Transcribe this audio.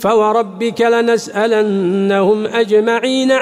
فوربك لنسألنهم أجمعين